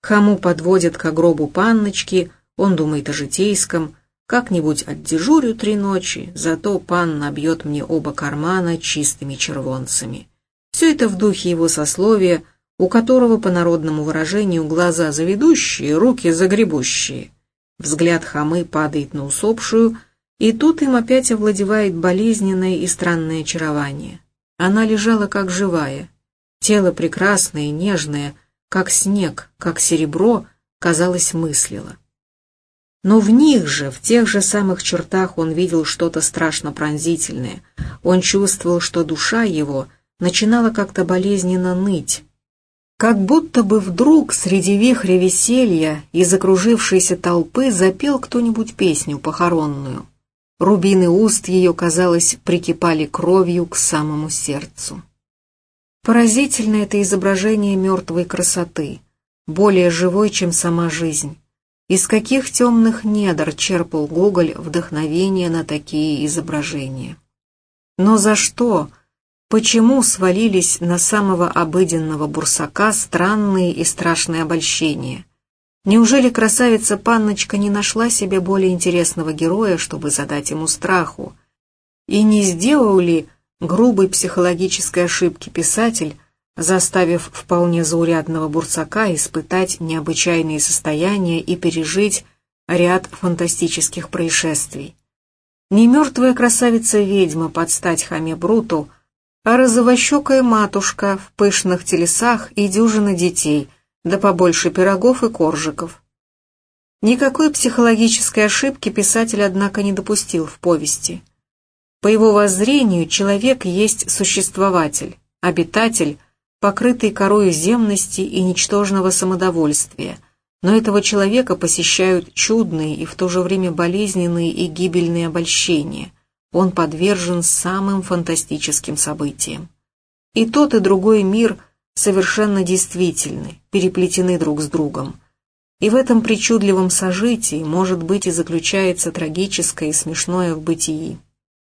Хаму подводят к гробу панночки, он думает о житейском, как-нибудь отдежурю три ночи, зато пан набьет мне оба кармана чистыми червонцами. Все это в духе его сословия, у которого, по народному выражению, глаза заведущие, руки загребущие. Взгляд хамы падает на усопшую, и тут им опять овладевает болезненное и странное очарование. Она лежала как живая. Тело прекрасное, нежное, как снег, как серебро, казалось, мыслило. Но в них же, в тех же самых чертах он видел что-то страшно пронзительное. Он чувствовал, что душа его начинала как-то болезненно ныть. Как будто бы вдруг среди вихря веселья и закружившейся толпы запел кто-нибудь песню похоронную. Рубины уст ее, казалось, прикипали кровью к самому сердцу. Поразительно это изображение мертвой красоты, более живой, чем сама жизнь. Из каких темных недр черпал Гоголь вдохновение на такие изображения? Но за что, почему свалились на самого обыденного бурсака странные и страшные обольщения? Неужели красавица-панночка не нашла себе более интересного героя, чтобы задать ему страху? И не сделал ли грубой психологической ошибки писатель, заставив вполне заурядного бурсака испытать необычайные состояния и пережить ряд фантастических происшествий? Не мертвая красавица-ведьма под стать хаме Бруту, а розовощекая матушка в пышных телесах и дюжина детей — да побольше пирогов и коржиков. Никакой психологической ошибки писатель, однако, не допустил в повести. По его воззрению, человек есть существователь, обитатель, покрытый корою земности и ничтожного самодовольствия, но этого человека посещают чудные и в то же время болезненные и гибельные обольщения. Он подвержен самым фантастическим событиям. И тот, и другой мир – совершенно действительны, переплетены друг с другом. И в этом причудливом сожитии, может быть, и заключается трагическое и смешное в бытии.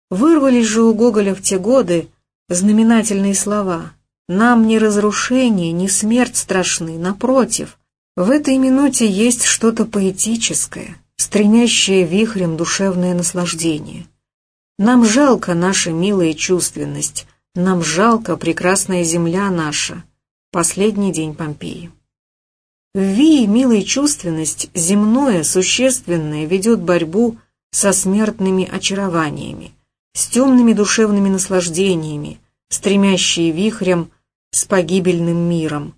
Вырвались же у Гоголя в те годы знаменательные слова «Нам ни разрушение, ни смерть страшны, напротив». В этой минуте есть что-то поэтическое, стремящее вихрем душевное наслаждение. Нам жалко наша милая чувственность, нам жалко прекрасная земля наша, Последний день Помпеи. В Вии милая чувственность, земное, существенное, ведет борьбу со смертными очарованиями, с темными душевными наслаждениями, стремящие вихрем с погибельным миром,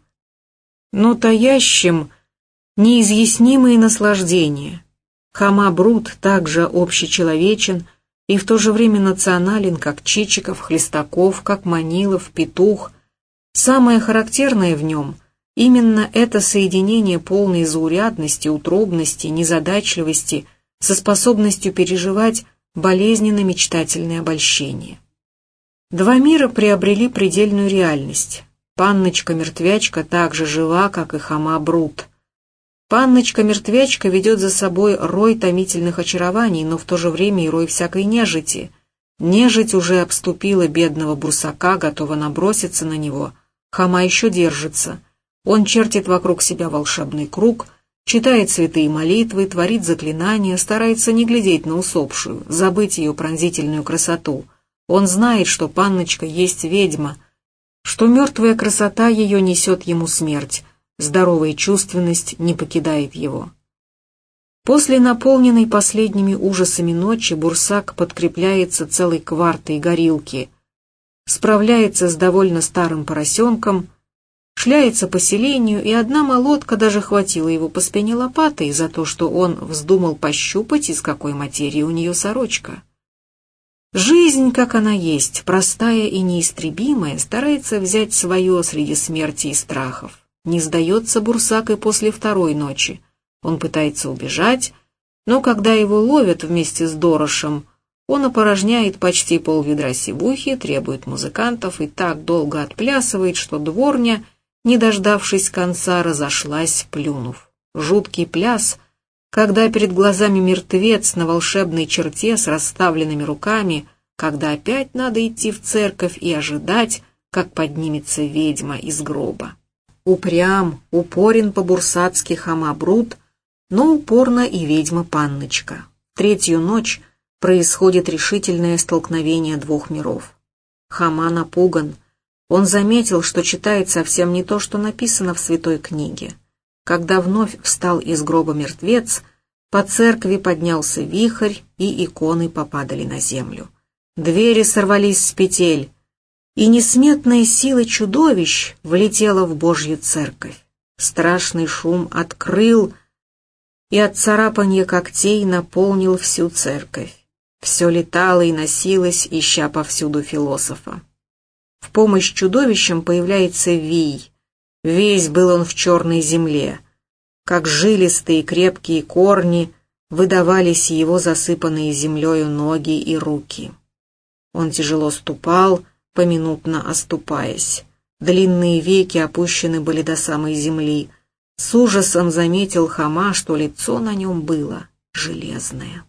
но таящим неизъяснимые наслаждения. Хама Брут также общечеловечен и в то же время национален, как Чичиков, Хлестаков, как Манилов, Петух – Самое характерное в нем – именно это соединение полной заурядности, утробности, незадачливости со способностью переживать болезненно-мечтательное обольщение. Два мира приобрели предельную реальность. Панночка-мертвячка так же жива, как и хама Брут. Панночка-мертвячка ведет за собой рой томительных очарований, но в то же время и рой всякой нежити. Нежить уже обступила бедного бурсака, готова наброситься на него – Хама еще держится. Он чертит вокруг себя волшебный круг, читает святые молитвы, творит заклинания, старается не глядеть на усопшую, забыть ее пронзительную красоту. Он знает, что панночка есть ведьма, что мертвая красота ее несет ему смерть, здоровая чувственность не покидает его. После наполненной последними ужасами ночи Бурсак подкрепляется целой квартой горилки, справляется с довольно старым поросенком, шляется по селению, и одна молотка даже хватила его по спине лопатой за то, что он вздумал пощупать, из какой материи у нее сорочка. Жизнь, как она есть, простая и неистребимая, старается взять свое среди смерти и страхов. Не сдается Бурсак и после второй ночи. Он пытается убежать, но когда его ловят вместе с Дорошем, он опорожняет почти полведра сивухи, требует музыкантов и так долго отплясывает, что дворня, не дождавшись конца, разошлась, плюнув. Жуткий пляс, когда перед глазами мертвец на волшебной черте с расставленными руками когда опять надо идти в церковь и ожидать, как поднимется ведьма из гроба. Упрям, упорен по-бурсацки хамабрут, но упорно и ведьма Панночка. Третью ночь происходит решительное столкновение двух миров. Хама напуган. Он заметил, что читает совсем не то, что написано в святой книге. Когда вновь встал из гроба мертвец, по церкви поднялся вихрь, и иконы попадали на землю. Двери сорвались с петель, и несметная сила чудовищ влетела в Божью церковь. Страшный шум открыл и от царапанья когтей наполнил всю церковь. Все летало и носилось, ища повсюду философа. В помощь чудовищам появляется Вий. Весь был он в черной земле. Как жилистые крепкие корни выдавались его засыпанные землею ноги и руки. Он тяжело ступал, поминутно оступаясь. Длинные веки опущены были до самой земли. С ужасом заметил Хама, что лицо на нем было железное.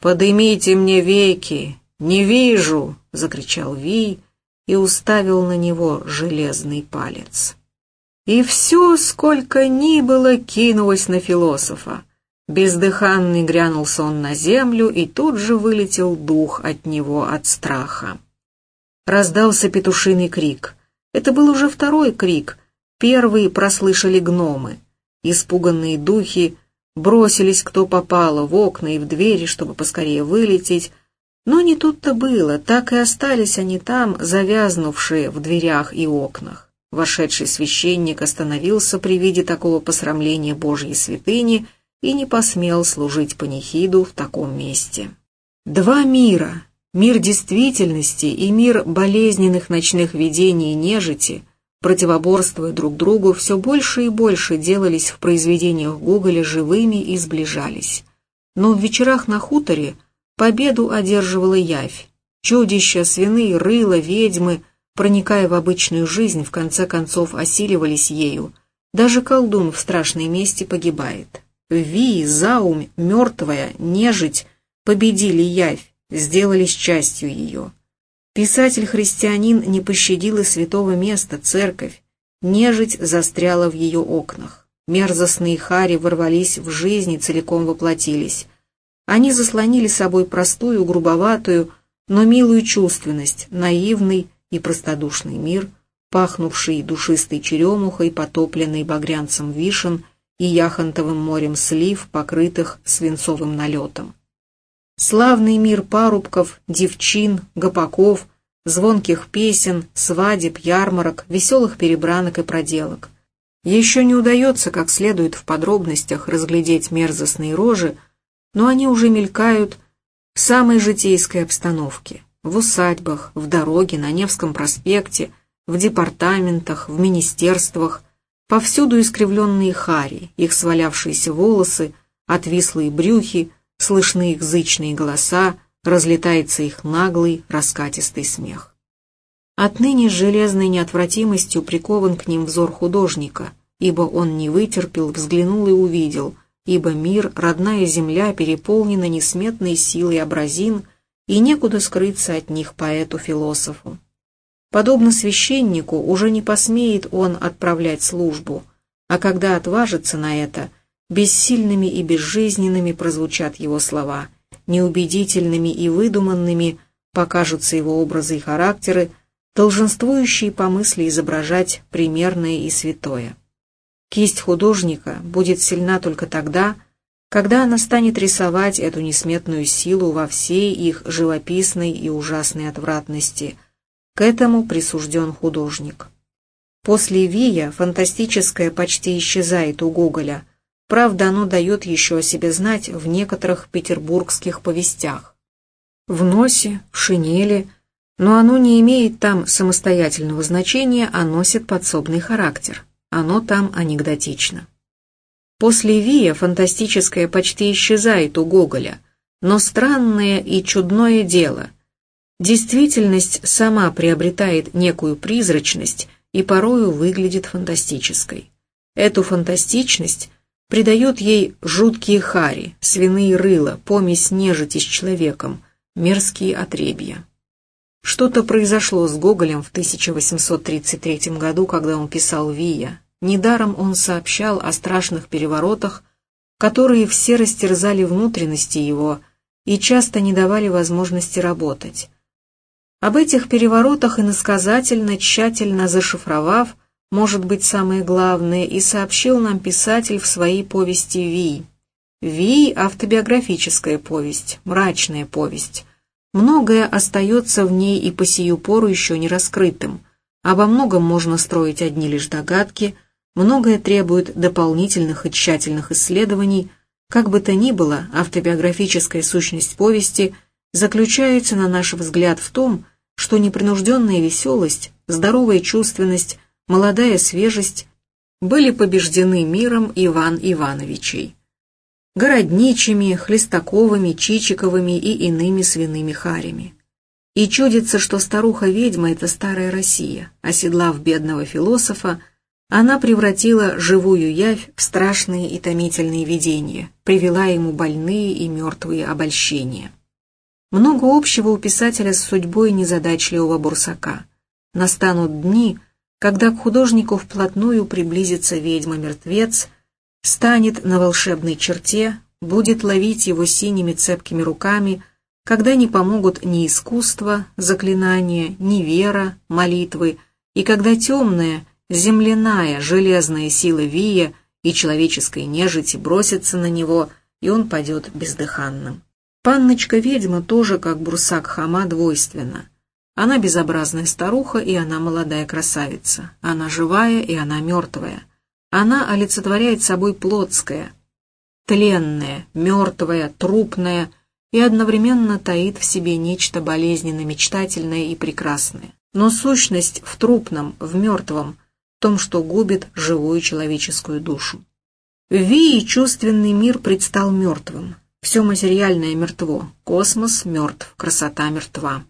«Подымите мне веки! Не вижу!» — закричал Вий и уставил на него железный палец. И все, сколько ни было, кинулось на философа. Бездыханный грянулся он на землю, и тут же вылетел дух от него от страха. Раздался петушиный крик. Это был уже второй крик. Первый прослышали гномы. Испуганные духи бросились кто попало в окна и в двери, чтобы поскорее вылететь. Но не тут-то было, так и остались они там, завязнувшие в дверях и окнах. Вошедший священник остановился при виде такого посрамления Божьей святыни — и не посмел служить панихиду в таком месте. Два мира, мир действительности и мир болезненных ночных видений и нежити, противоборствуя друг другу, все больше и больше делались в произведениях Гоголя живыми и сближались. Но в вечерах на хуторе победу одерживала явь. Чудища, свиные рыла, ведьмы, проникая в обычную жизнь, в конце концов осиливались ею. Даже колдун в страшной мести погибает. Ви, Заум, мертвая, нежить победили явь, сделались частью ее. Писатель-христианин не пощадил и святого места, церковь. Нежить застряла в ее окнах. Мерзостные хари ворвались в жизнь и целиком воплотились. Они заслонили собой простую, грубоватую, но милую чувственность, наивный и простодушный мир, пахнувший душистой черемухой, потопленный багрянцем вишен и яхонтовым морем слив, покрытых свинцовым налетом. Славный мир парубков, девчин, гопаков, звонких песен, свадеб, ярмарок, веселых перебранок и проделок. Еще не удается как следует в подробностях разглядеть мерзостные рожи, но они уже мелькают в самой житейской обстановке, в усадьбах, в дороге, на Невском проспекте, в департаментах, в министерствах, Повсюду искривленные хари, их свалявшиеся волосы, отвислые брюхи, слышны их зычные голоса, разлетается их наглый, раскатистый смех. Отныне с железной неотвратимостью прикован к ним взор художника, ибо он не вытерпел, взглянул и увидел, ибо мир, родная земля, переполнена несметной силой образин, и некуда скрыться от них поэту-философу. Подобно священнику, уже не посмеет он отправлять службу, а когда отважится на это, бессильными и безжизненными прозвучат его слова, неубедительными и выдуманными покажутся его образы и характеры, долженствующие по мысли изображать примерное и святое. Кисть художника будет сильна только тогда, когда она станет рисовать эту несметную силу во всей их живописной и ужасной отвратности – к этому присужден художник. После Вия фантастическое почти исчезает у Гоголя, правда оно дает еще о себе знать в некоторых петербургских повестях. В носе, в шинели, но оно не имеет там самостоятельного значения, а носит подсобный характер. Оно там анекдотично. После Вия фантастическое почти исчезает у Гоголя, но странное и чудное дело – Действительность сама приобретает некую призрачность и порою выглядит фантастической. Эту фантастичность придает ей жуткие хари, свиные рыла, помесь нежити с человеком, Мерзкие отребья. Что-то произошло с Гоголем в 1833 году, когда он писал «Вия». Недаром он сообщал о страшных переворотах, которые все растерзали внутренности его и часто не давали возможности работать. Об этих переворотах иносказательно, тщательно зашифровав, может быть, самое главное, и сообщил нам писатель в своей повести «Вий». «Вий» — автобиографическая повесть, мрачная повесть. Многое остается в ней и по сию пору еще не раскрытым. Обо многом можно строить одни лишь догадки, многое требует дополнительных и тщательных исследований. Как бы то ни было, автобиографическая сущность повести заключается, на наш взгляд, в том, что непринужденная веселость, здоровая чувственность, молодая свежесть были побеждены миром Иван Ивановичей. Городничими, Хлестаковыми, Чичиковыми и иными свиными харями. И чудится, что старуха-ведьма — это старая Россия, оседлав бедного философа, она превратила живую явь в страшные и томительные видения, привела ему больные и мертвые обольщения. Много общего у писателя с судьбой незадачливого бурсака. Настанут дни, когда к художнику вплотную приблизится ведьма-мертвец, станет на волшебной черте, будет ловить его синими цепкими руками, когда не помогут ни искусство, заклинания, ни вера, молитвы, и когда темная, земляная, железная сила Вия и человеческой нежити бросится на него, и он падет бездыханным. Панночка-ведьма тоже, как бурсак Хама, двойственна. Она безобразная старуха, и она молодая красавица. Она живая, и она мертвая. Она олицетворяет собой плотское, тленное, мертвое, трупное и одновременно таит в себе нечто болезненно-мечтательное и прекрасное. Но сущность в трупном, в мертвом, том, что губит живую человеческую душу. Вии чувственный мир предстал мертвым, все материальное мертво, космос мертв, красота мертва.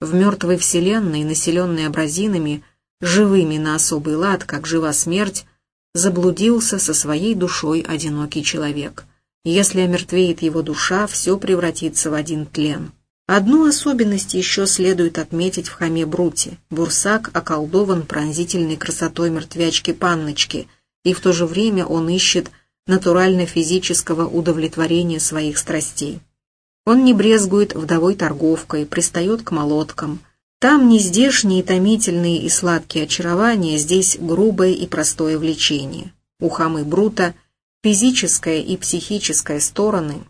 В мертвой вселенной, населенной абразинами, живыми на особый лад, как жива смерть, заблудился со своей душой одинокий человек. Если омертвеет его душа, все превратится в один тлен. Одну особенность еще следует отметить в хаме Бруте. Бурсак околдован пронзительной красотой мертвячки-панночки, и в то же время он ищет натурально-физического удовлетворения своих страстей. Он не брезгует вдовой торговкой, пристает к молоткам. Там не здешние томительные и сладкие очарования, здесь грубое и простое влечение. У хамы Брута физическая и психическая стороны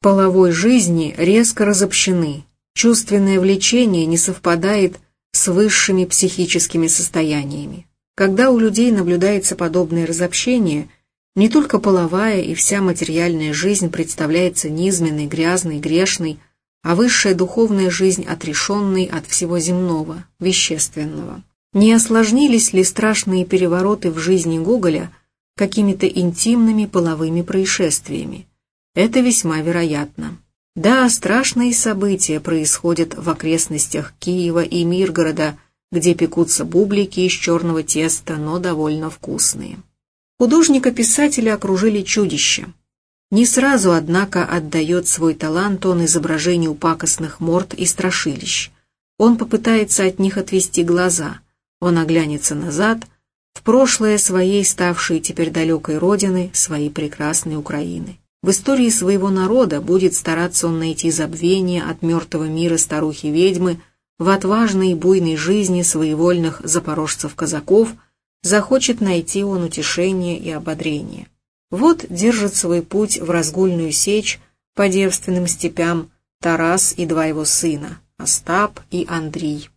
половой жизни резко разобщены. Чувственное влечение не совпадает с высшими психическими состояниями. Когда у людей наблюдается подобное разобщение – не только половая и вся материальная жизнь представляется низменной, грязной, грешной, а высшая духовная жизнь отрешенной от всего земного, вещественного. Не осложнились ли страшные перевороты в жизни Гоголя какими-то интимными половыми происшествиями? Это весьма вероятно. Да, страшные события происходят в окрестностях Киева и Миргорода, где пекутся бублики из черного теста, но довольно вкусные. Художника-писателя окружили чудища. Не сразу, однако, отдает свой талант он изображению пакостных морд и страшилищ. Он попытается от них отвести глаза. Он оглянется назад, в прошлое своей, ставшей теперь далекой родины, своей прекрасной Украины. В истории своего народа будет стараться он найти забвение от мертвого мира старухи-ведьмы в отважной и буйной жизни своевольных запорожцев-казаков – захочет найти он утешение и ободрение. Вот держит свой путь в разгульную сечь по девственным степям Тарас и два его сына, Остап и Андрей.